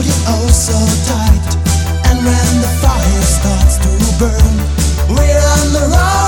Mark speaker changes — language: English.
Speaker 1: Hold oh so tight, and when the fire starts to burn, we're on the road.